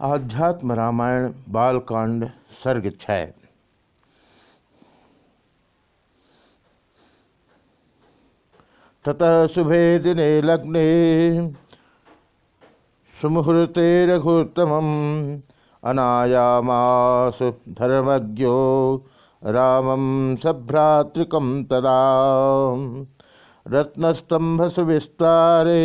आध्यात्म रामायण बालकांड सर्ग छय ततः शुभे दिने लग्ने, सुमुहूर्ते रघुत्तम अनायामास धर्मज्ञो रामं सभ्रातृकं तदा। रत्नस्तंभ सुविस्तारे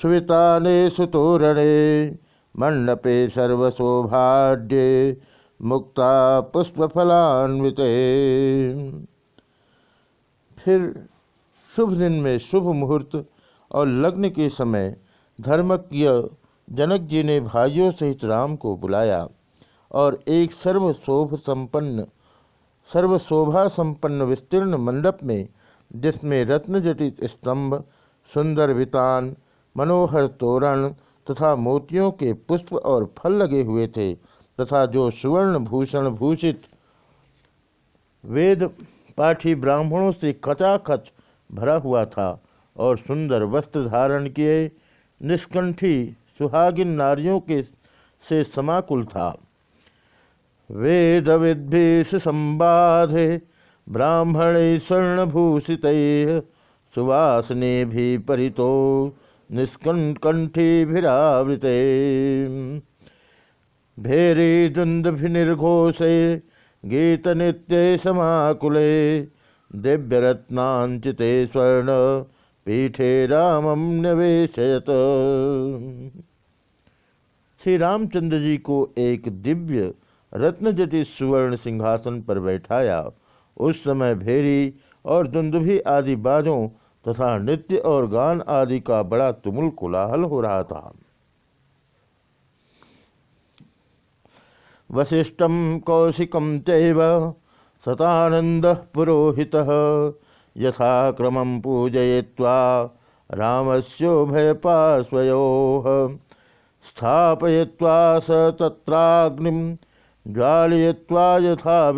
सुविताने सुतोरणे मंडपे सर्वशोभाढ्ये मुक्ता पुष्पफलान्वित। फिर शुभ दिन में शुभ मुहूर्त और लग्न के समय धर्मज्ञ जनक जी ने भाइयों सहित राम को बुलाया और एक सर्वशोभ संपन्न, सर्वशोभा संपन्न विस्तीर्ण मंडप में, जिसमें रत्नजटित स्तंभ, सुंदर वितान मनोहर तोरण तथा मोतियों के पुष्प और फल लगे हुए थे, तथा जो सुवर्ण भूषण भूषित वेद पाठी ब्राह्मणों से खचाखच भरा हुआ था और सुंदर वस्त्र धारण किए निष्कंठी सुहागिन नारियों के से समाकुल था। वेद विद्भीष संबाधे ब्राह्मण स्वर्ण स्वर्णभूषित सुवासने भी परितो निष्कंठीभिरावृत भेरी दुंदभिनिर्घोषे गीत नित्य समाकुले दिव्यरत्नांचिते स्वर्ण पीठे रामम निवेशयत। श्री रामचंद्र जी को एक दिव्य रत्नजटित सुवर्ण सिंहासन पर बैठाया। उस समय भेरी और दुंदुभी आदि बाजों तथा नृत्य और गान आदि का बड़ा तुमुल कोलाहल हो रहा था। वशिष्ठम कौशिकम चैव सतानंद पुरोहित। यथाक्रम पूजय्वा रामस्योभय पार्श्वयो स्थापय्वा स तत्राग्नि ज्वालय्वा यथा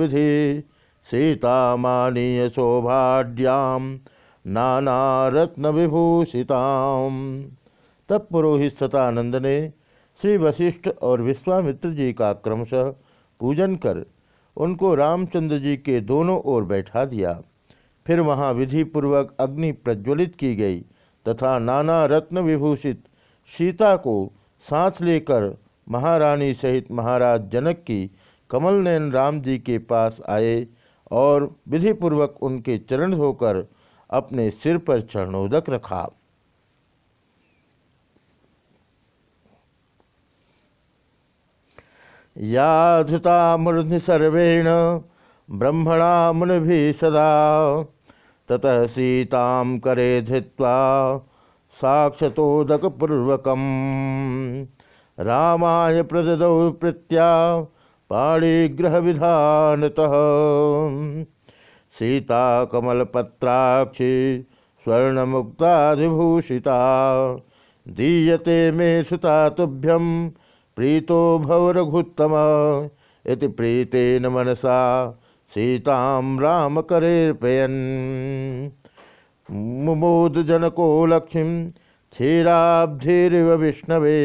सीतामानीय शोभाढ्याम नाना रत्न विभूषिताम तब पुरोहित सतानंद ने श्री वशिष्ठ और विश्वामित्र जी का क्रमशः पूजन कर उनको रामचंद्र जी के दोनों ओर बैठा दिया। फिर वहाँ विधिपूर्वक अग्नि प्रज्वलित की गई तथा नाना रत्न विभूषित सीता को साथ लेकर महारानी सहित महाराज जनक की कमल नयन राम जी के पास आए और विधिपूर्वक उनके चरण होकर अपने सिर पर चरणोदक रखा। याधता मूर्धि सर्वेण ब्रह्मणा मुनि सदा, ततः सीता करे धृत्वा साक्षतोदकपूर्वक रामाय प्रददौ प्रीत्या पाणिग्रह विधानतः सीता कमलपत्राक्षी स्वर्णमुक्ताधिभूषिता दीयते मे सुता तुभ्यम प्रीतो भव रघुत्तम इति प्रीतेन मनसा सीतां मुमोद जनको लक्ष्मी क्षीराब्धिरिव विष्णवे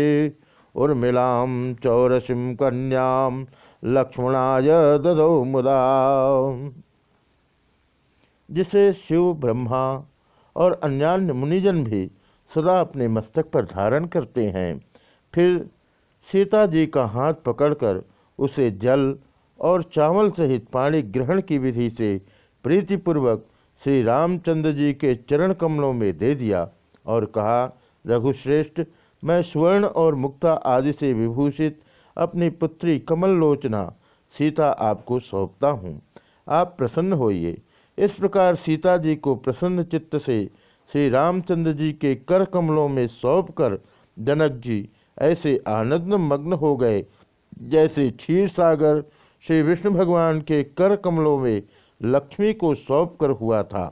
उर्मिलां चौरसीं कन्यां लक्ष्मणाय ददौ मुदा। जिसे शिव, ब्रह्मा और अन्यान्य मुनिजन भी सदा अपने मस्तक पर धारण करते हैं। फिर सीता जी का हाथ पकड़कर उसे जल और चावल सहित पानी ग्रहण की विधि से प्रीतिपूर्वक श्री रामचंद्र जी के चरण कमलों में दे दिया और कहा, रघुश्रेष्ठ, मैं स्वर्ण और मुक्ता आदि से विभूषित अपनी पुत्री कमल लोचना सीता आपको सौंपता हूँ। आप प्रसन्न होइए। इस प्रकार सीता जी को प्रसन्न चित्त से श्री रामचंद्र जी के कर कमलों में सौंप कर जनक जी ऐसे आनंद मग्न हो गए, जैसे क्षीर सागर श्री विष्णु भगवान के कर कमलों में लक्ष्मी को सौंप कर हुआ था।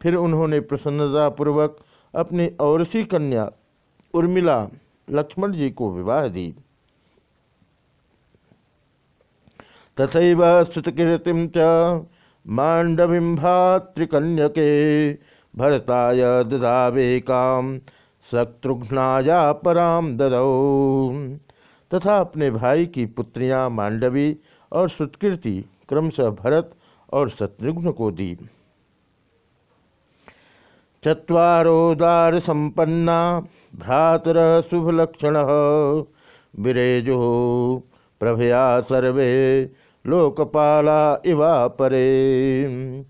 फिर उन्होंने प्रसन्नतापूर्वक अपनी औरसी कन्या उर्मिला लक्ष्मण जी को विवाह दी। तथा स्तुतकीर्तिम च मांडविं भातृकन्यके भरताय ददावे काम शत्रुघ्नाया पराम ददौ। तथा अपने भाई की पुत्रियाँ मांडवी और सुत्कीर्ति क्रमशः भरत और शत्रुघ्न को दी। चुवारोदार संपन्ना, भ्रातर शुभलक्षण। विरेजु, प्रभया सर्वे लोकपाला इवा परे।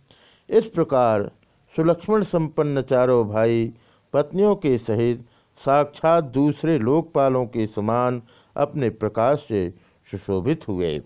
इस प्रकार सुलक्ष्मण संपन्न चारों भाई पत्नियों के सहित साक्षात दूसरे लोकपालों के समान अपने प्रकाश से सुशोभित हुए।